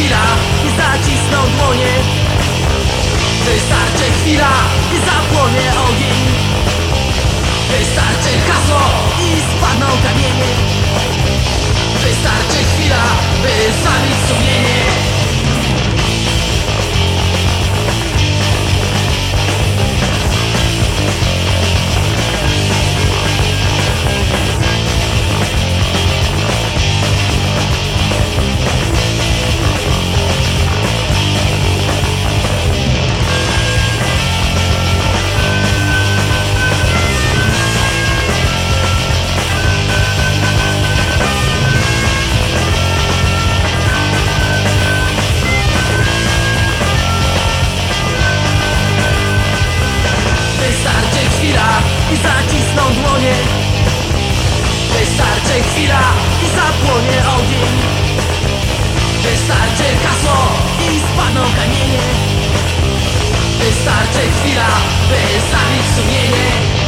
chwila i zacisnął dłonie. Wystarczy chwila i zapłonie ogień. Wystarczy hasło i spadną kamienie. Wystarczy chwila, by zabić sumienie. Wystarczy chwila, by zabić sumienie.